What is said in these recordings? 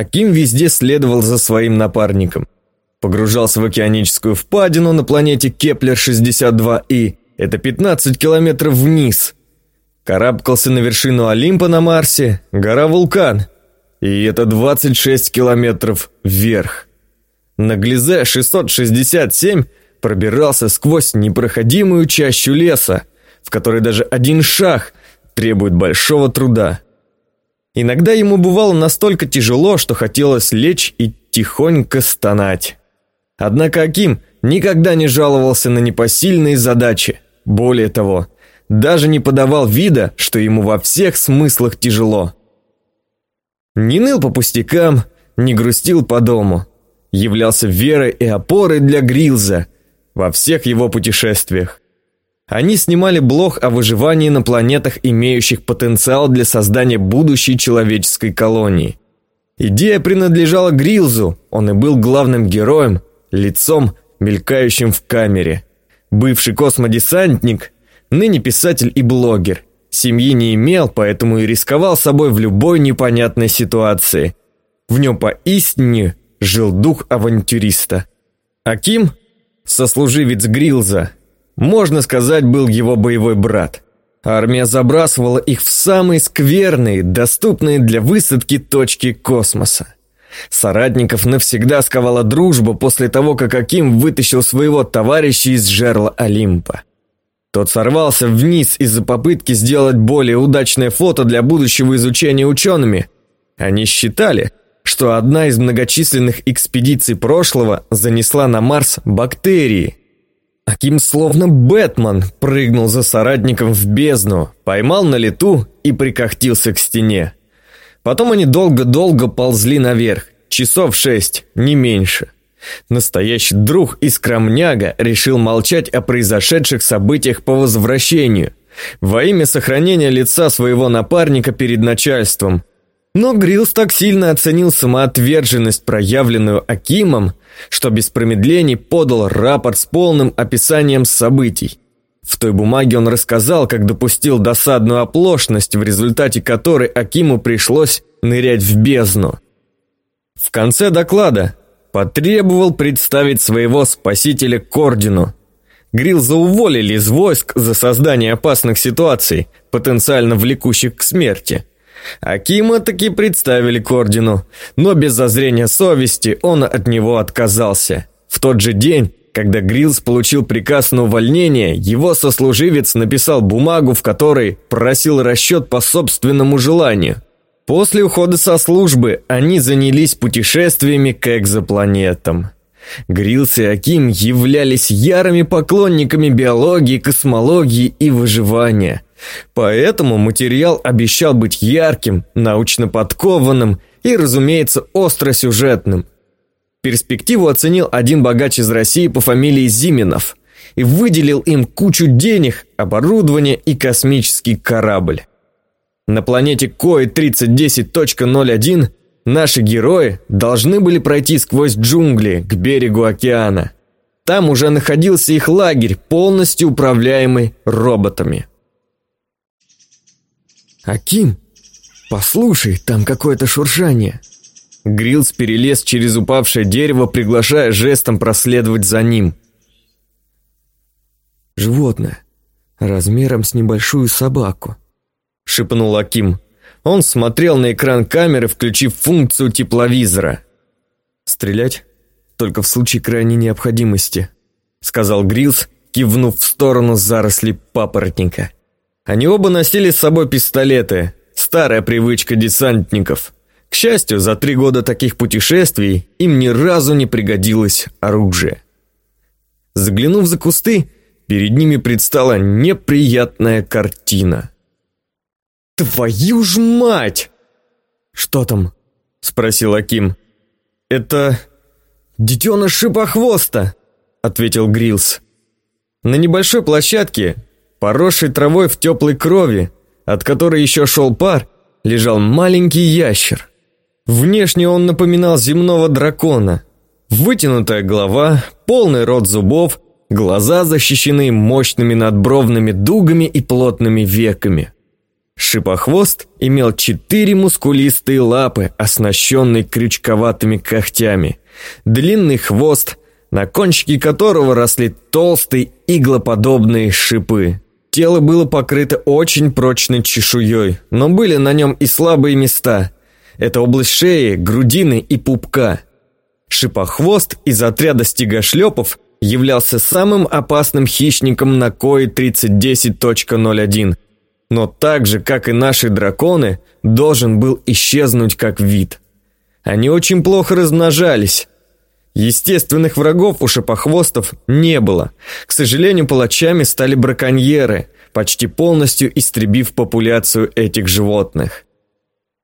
Аким везде следовал за своим напарником. Погружался в океаническую впадину на планете Кеплер-62и, это 15 километров вниз. Карабкался на вершину Олимпа на Марсе, гора Вулкан, и это 26 километров вверх. На Глизе 667 пробирался сквозь непроходимую чащу леса, в которой даже один шаг требует большого труда. Иногда ему бывало настолько тяжело, что хотелось лечь и тихонько стонать. Однако Аким никогда не жаловался на непосильные задачи. Более того, даже не подавал вида, что ему во всех смыслах тяжело. Не ныл по пустякам, не грустил по дому. Являлся верой и опорой для Грилза во всех его путешествиях. Они снимали блог о выживании на планетах, имеющих потенциал для создания будущей человеческой колонии. Идея принадлежала Грилзу, он и был главным героем, лицом, мелькающим в камере. Бывший космодесантник, ныне писатель и блогер. Семьи не имел, поэтому и рисковал собой в любой непонятной ситуации. В нем поистине жил дух авантюриста. Аким, сослуживец Грилза, можно сказать, был его боевой брат. Армия забрасывала их в самые скверные, доступные для высадки точки космоса. Соратников навсегда сковала дружба после того, как Аким вытащил своего товарища из жерла Олимпа. Тот сорвался вниз из-за попытки сделать более удачное фото для будущего изучения учеными. Они считали, что одна из многочисленных экспедиций прошлого занесла на Марс бактерии, Аким словно Бэтмен прыгнул за соратником в бездну, поймал на лету и прикохтился к стене. Потом они долго-долго ползли наверх, часов шесть, не меньше. Настоящий друг и скромняга решил молчать о произошедших событиях по возвращению, во имя сохранения лица своего напарника перед начальством. Но Грилс так сильно оценил самоотверженность, проявленную Акимом, что без промедлений подал рапорт с полным описанием событий. В той бумаге он рассказал, как допустил досадную оплошность, в результате которой Акиму пришлось нырять в бездну. В конце доклада потребовал представить своего спасителя к ордену. Грилза уволили из войск за создание опасных ситуаций, потенциально влекущих к смерти – Акима таки представили к ордену, но без зазрения совести он от него отказался. В тот же день, когда Грилс получил приказ на увольнение, его сослуживец написал бумагу, в которой просил расчет по собственному желанию. После ухода со службы они занялись путешествиями к экзопланетам. Грилс и Аким являлись ярыми поклонниками биологии, космологии и выживания – Поэтому материал обещал быть ярким, научно подкованным и, разумеется, остросюжетным. Перспективу оценил один богач из России по фамилии Зиминов и выделил им кучу денег, оборудование и космический корабль. На планете Кои-3010.01 наши герои должны были пройти сквозь джунгли к берегу океана. Там уже находился их лагерь, полностью управляемый роботами. «Аким, послушай, там какое-то шуршание». Грилс перелез через упавшее дерево, приглашая жестом проследовать за ним. «Животное, размером с небольшую собаку», — шепнул Аким. Он смотрел на экран камеры, включив функцию тепловизора. «Стрелять? Только в случае крайней необходимости», — сказал Грилс, кивнув в сторону заросли папоротника. Они оба носили с собой пистолеты, старая привычка десантников. К счастью, за три года таких путешествий им ни разу не пригодилось оружие. Заглянув за кусты, перед ними предстала неприятная картина. «Твою ж мать!» «Что там?» – спросил Аким. «Это детеныш шипохвоста», – ответил Грилс. На небольшой площадке поросший травой в теплой крови, от которой еще шел пар, лежал маленький ящер. Внешне он напоминал земного дракона. Вытянутая голова, полный рот зубов, глаза защищены мощными надбровными дугами и плотными веками. Шипохвост имел четыре мускулистые лапы, оснащенные крючковатыми когтями, длинный хвост, на кончике которого росли толстые иглоподобные шипы. Тело было покрыто очень прочной чешуей, но были на нем и слабые места. Это область шеи, грудины и пупка. Шипохвост из отряда стигошлепов являлся самым опасным хищником на КОИ 3010.01, но так же, как и наши драконы, должен был исчезнуть как вид. Они очень плохо размножались. Естественных врагов у шипохвостов не было. К сожалению, палачами стали браконьеры, почти полностью истребив популяцию этих животных.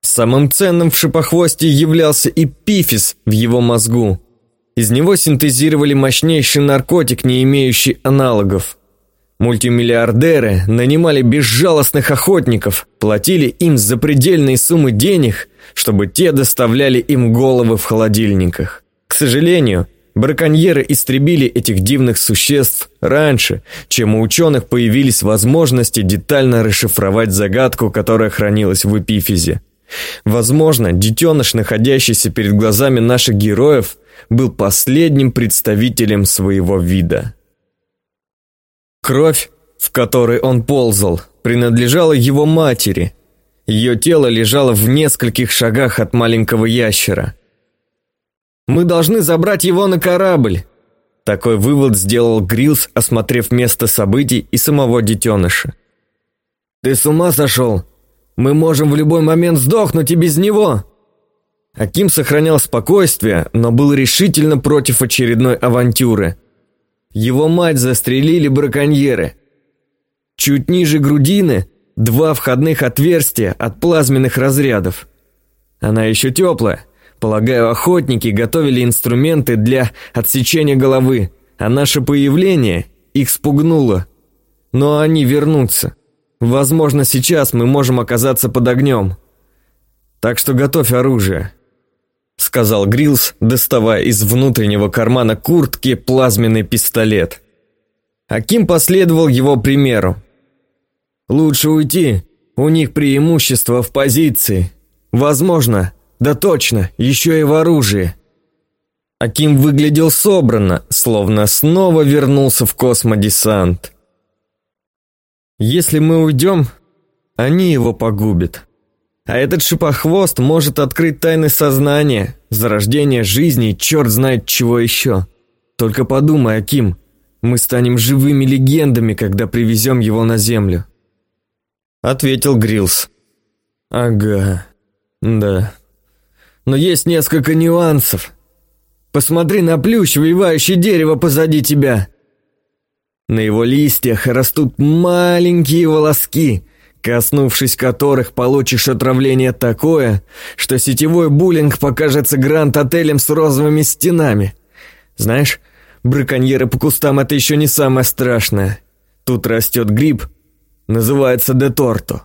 Самым ценным в шипохвосте являлся и пифис в его мозгу. Из него синтезировали мощнейший наркотик, не имеющий аналогов. Мультимиллиардеры нанимали безжалостных охотников, платили им запредельные суммы денег, чтобы те доставляли им головы в холодильниках. Сожалению, браконьеры истребили этих дивных существ раньше, чем у ученых появились возможности детально расшифровать загадку, которая хранилась в эпифизе. Возможно, детеныш, находящийся перед глазами наших героев, был последним представителем своего вида. Кровь, в которой он ползал, принадлежала его матери. Ее тело лежало в нескольких шагах от маленького ящера. «Мы должны забрать его на корабль!» Такой вывод сделал Грилс, осмотрев место событий и самого детеныша. «Ты с ума сошел? Мы можем в любой момент сдохнуть и без него!» Аким сохранял спокойствие, но был решительно против очередной авантюры – его мать застрелили браконьеры. Чуть ниже грудины два входных отверстия от плазменных разрядов. Она еще теплая. Полагаю, охотники готовили инструменты для отсечения головы, а наше появление их спугнуло. Но они вернутся. Возможно, сейчас мы можем оказаться под огнем. Так что готовь оружие сказал Грилс, доставая из внутреннего кармана куртки плазменный пистолет. Аким последовал его примеру. «Лучше уйти, у них преимущество в позиции. Возможно, да точно, еще и в оружии». Аким выглядел собранно, словно снова вернулся в космодесант. «Если мы уйдем, они его погубят». А этот шипохвост может открыть тайны сознания, зарождение жизни и черт знает чего еще. Только подумай, Аким, мы станем живыми легендами, когда привезем его на Землю. Ответил Грилс. Ага, да. Но есть несколько нюансов. Посмотри на плющ, вивающий дерево позади тебя. На его листьях растут маленькие волоски – коснувшись которых получишь отравление такое, что сетевой буллинг покажется гранд-отелем с розовыми стенами. Знаешь, браконьеры по кустам это еще не самое страшное. Тут растет гриб, называется деторто.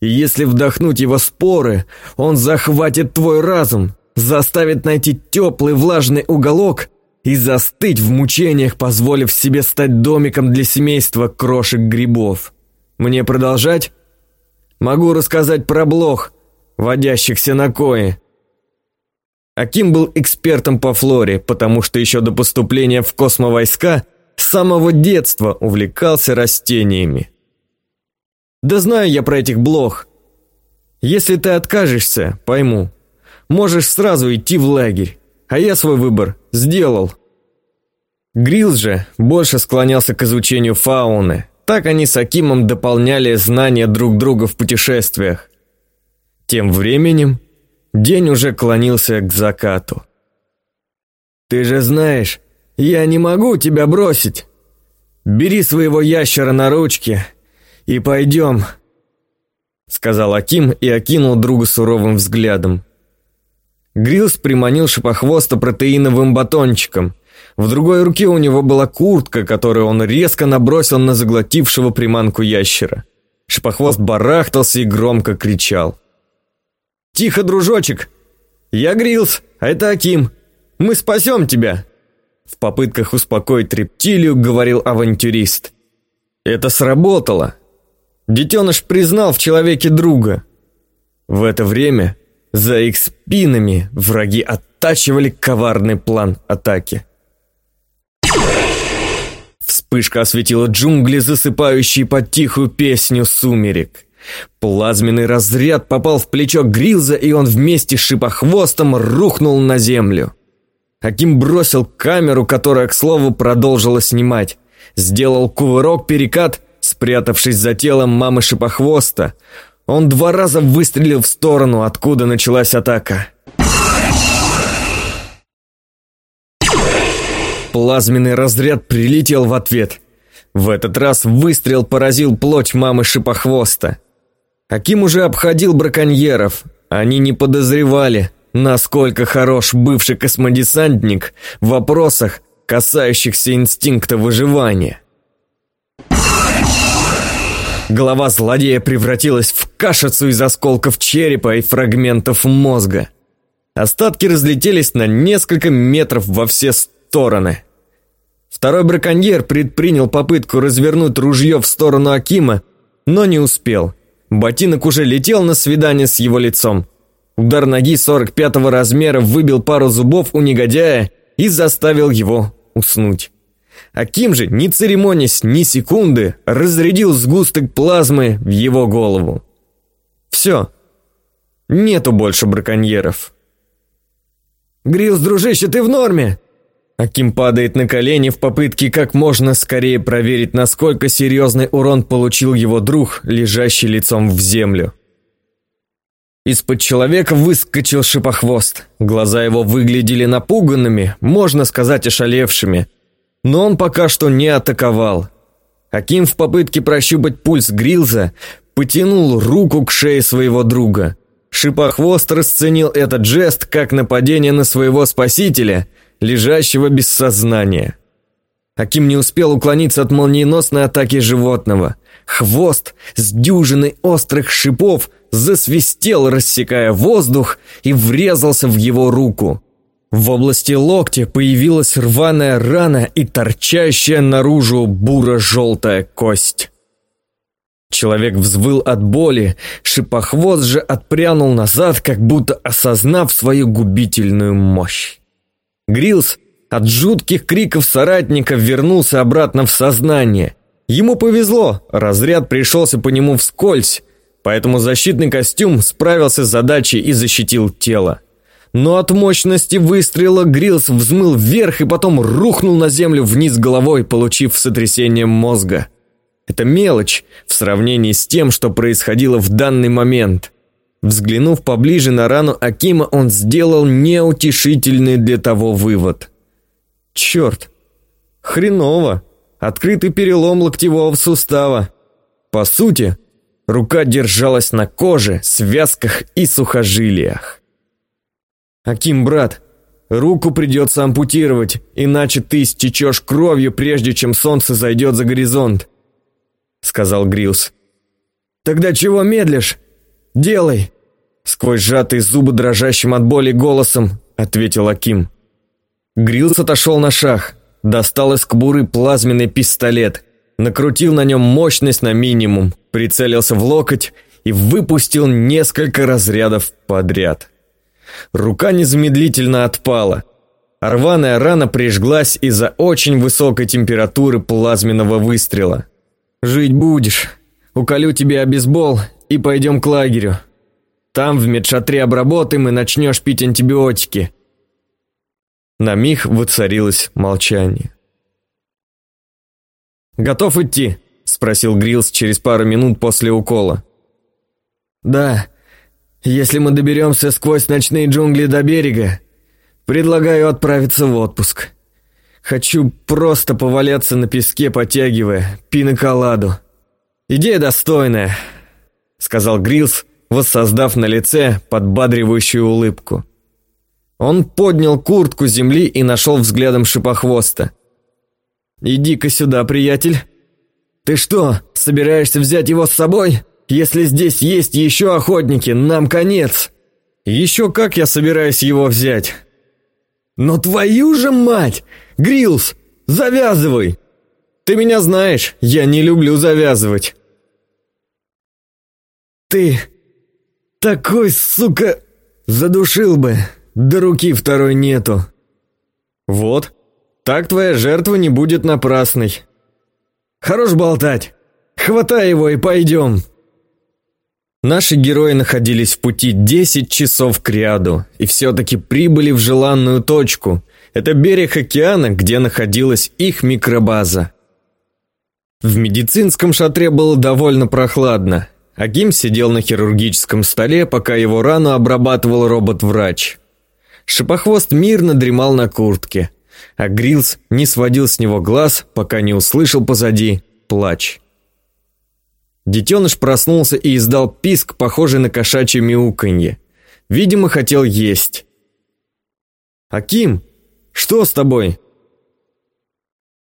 И если вдохнуть его споры, он захватит твой разум, заставит найти теплый влажный уголок и застыть в мучениях, позволив себе стать домиком для семейства крошек грибов. Мне продолжать? Могу рассказать про блох, водящихся на кое. Аким был экспертом по флоре, потому что еще до поступления в космовойска с самого детства увлекался растениями. Да знаю я про этих блох. Если ты откажешься, пойму. Можешь сразу идти в лагерь, а я свой выбор сделал. Грилс же больше склонялся к изучению фауны, так они с Акимом дополняли знания друг друга в путешествиях. Тем временем день уже клонился к закату. «Ты же знаешь, я не могу тебя бросить. Бери своего ящера на ручки и пойдем», сказал Аким и окинул друга суровым взглядом. Грилс приманил шипохвоста протеиновым батончиком – в другой руке у него была куртка, которую он резко набросил на заглотившего приманку ящера. Шипохвост барахтался и громко кричал. «Тихо, дружочек! Я Грилс, а это Аким. Мы спасем тебя!» В попытках успокоить рептилию говорил авантюрист. Это сработало. Детеныш признал в человеке друга. В это время за их спинами враги оттачивали коварный план атаки. Вспышка осветила джунгли, засыпающие под тихую песню сумерек. Плазменный разряд попал в плечо Грилза, и он вместе с шипохвостом рухнул на землю. Аким бросил камеру, которая, к слову, продолжила снимать. Сделал кувырок-перекат, спрятавшись за телом мамы шипохвоста. Он два раза выстрелил в сторону, откуда началась атака. Плазменный разряд прилетел в ответ. В этот раз выстрел поразил плоть мамы шипохвоста. Аким уже обходил браконьеров. Они не подозревали, насколько хорош бывший космодесантник в вопросах, касающихся инстинкта выживания. Голова злодея превратилась в кашицу из осколков черепа и фрагментов мозга. Остатки разлетелись на несколько метров во все стороны. Второй браконьер предпринял попытку развернуть ружье в сторону Акима, но не успел. Ботинок уже летел на свидание с его лицом. Удар ноги 45-го размера выбил пару зубов у негодяя и заставил его уснуть. Аким же, не церемонясь ни секунды, разрядил сгусток плазмы в его голову. Все. Нету больше браконьеров. «Грилс, дружище, ты в норме?» Аким падает на колени в попытке как можно скорее проверить, насколько серьезный урон получил его друг, лежащий лицом в землю. Из-под человека выскочил шипохвост. Глаза его выглядели напуганными, можно сказать, ошалевшими но он пока что не атаковал. Аким в попытке прощупать пульс Грилза потянул руку к шее своего друга. Шипохвост расценил этот жест как нападение на своего спасителя, лежащего без сознания. Аким не успел уклониться от молниеносной атаки животного. Хвост с дюжиной острых шипов засвистел, рассекая воздух, и врезался в его руку. В области локтя появилась рваная рана и торчащая наружу буро-желтая кость. Человек взвыл от боли, шипохвост же отпрянул назад, как будто осознав свою губительную мощь. Грилс от жутких криков соратника вернулся обратно в сознание. Ему повезло, разряд пришелся по нему вскользь, поэтому защитный костюм справился с задачей и защитил тело но от мощности выстрела Грилс взмыл вверх и потом рухнул на землю вниз головой, получив сотрясение мозга. Это мелочь в сравнении с тем, что происходило в данный момент. Взглянув поближе на рану Акима, он сделал неутешительный для того вывод. Черт, хреново, открытый перелом локтевого сустава. По сути, рука держалась на коже, связках и сухожилиях. «Аким, брат, руку придется ампутировать, иначе ты стечешь кровью, прежде чем солнце зайдет за горизонт», — сказал Грилс. «Тогда чего медлишь? Делай!» Сквозь сжатые зубы дрожащим от боли голосом ответил Аким. Грилс отошел на шаг, достал из кобуры плазменный пистолет, накрутил на нем мощность на минимум, прицелился в локоть и выпустил несколько разрядов подряд. Рука незамедлительно отпала. Рваная рана прижглась из-за очень высокой температуры плазменного выстрела. «Жить будешь. Уколю тебе обезбол и пойдем к лагерю. Там в медшатре обработаем и начнешь пить антибиотики». На миг воцарилось молчание. «Готов идти?» – спросил Грилс через пару минут после укола. «Да, если мы доберемся сквозь ночные джунгли до берега, предлагаю отправиться в отпуск. Хочу просто поваляться на песке, потягивая пиноколаду. Идея достойная, сказал Грилс, воссоздав на лице подбадривающую улыбку. Он поднял куртку земли и нашел взглядом шипохвоста. «Иди-ка сюда, приятель. Ты что, собираешься взять его с собой?» Если здесь есть еще охотники, нам конец. Еще как я собираюсь его взять. Но твою же мать! Грилс, завязывай! Ты меня знаешь, я не люблю завязывать. Ты такой, сука, задушил бы, да руки второй нету. Вот, так твоя жертва не будет напрасной. Хорош болтать. Хватай его и пойдем. Наши герои находились в пути 10 часов к ряду и все-таки прибыли в желанную точку. Это берег океана, где находилась их микробаза. В медицинском шатре было довольно прохладно. Агим сидел на хирургическом столе, пока его рану обрабатывал робот-врач. Шипохвост мирно дремал на куртке, а Грилс не сводил с него глаз, пока не услышал позади плач. Детеныш проснулся и издал писк, похожий на кошачье мяуканье. Видимо, хотел есть. «Аким, что с тобой?»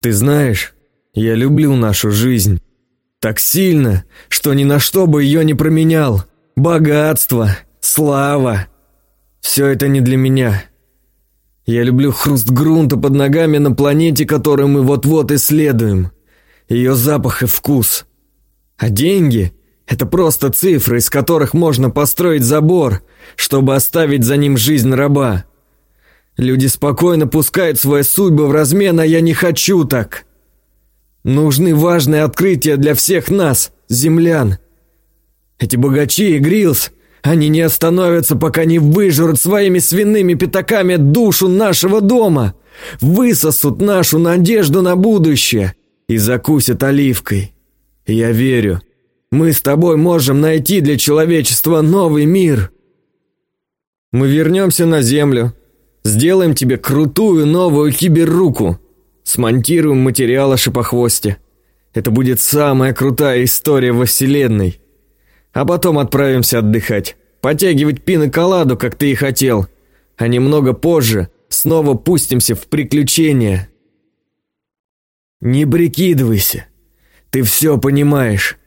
«Ты знаешь, я люблю нашу жизнь. Так сильно, что ни на что бы ее не променял. Богатство, слава. Все это не для меня. Я люблю хруст грунта под ногами на планете, которую мы вот-вот исследуем. Ее запах и вкус. А деньги — это просто цифры, из которых можно построить забор, чтобы оставить за ним жизнь раба. Люди спокойно пускают свои судьбы в размен, а я не хочу так. Нужны важные открытия для всех нас, землян. Эти богачи и Грилс, они не остановятся, пока не выжрут своими свиными пятаками душу нашего дома, высосут нашу надежду на будущее и закусят оливкой. Я верю, мы с тобой можем найти для человечества новый мир. Мы вернемся на Землю, сделаем тебе крутую новую киберруку, Смонтируем материал о шипохвосте. Это будет самая крутая история во вселенной. А потом отправимся отдыхать. Потягивать пиноколаду, как ты и хотел. А немного позже снова пустимся в приключения. Не прикидывайся. Ты все понимаешь.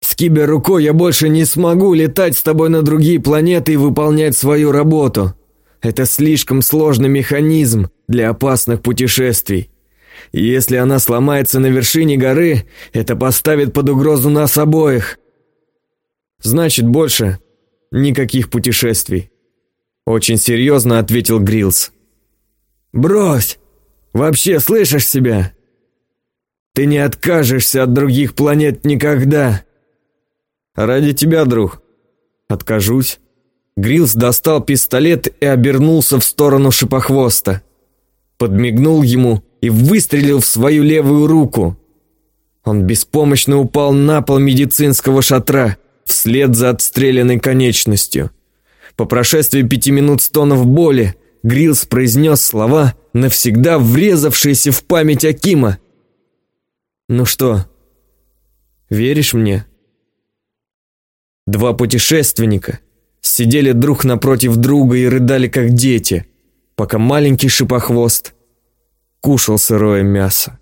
С киберрукой я больше не смогу летать с тобой на другие планеты и выполнять свою работу. Это слишком сложный механизм для опасных путешествий. если она сломается на вершине горы, это поставит под угрозу нас обоих. Значит, больше никаких путешествий. Очень серьезно ответил Грилс. Брось! Вообще слышишь себя? Ты не откажешься от других планет никогда. Ради тебя, друг. Откажусь. Грилс достал пистолет и обернулся в сторону шипохвоста. Подмигнул ему и выстрелил в свою левую руку. Он беспомощно упал на пол медицинского шатра, вслед за отстрелянной конечностью. По прошествии пяти минут стонов боли Грилс произнес слова, навсегда врезавшиеся в память Акима. «Ну что, веришь мне?» Два путешественника — сидели друг напротив друга и рыдали как дети, пока маленький шипохвост кушал сырое мясо.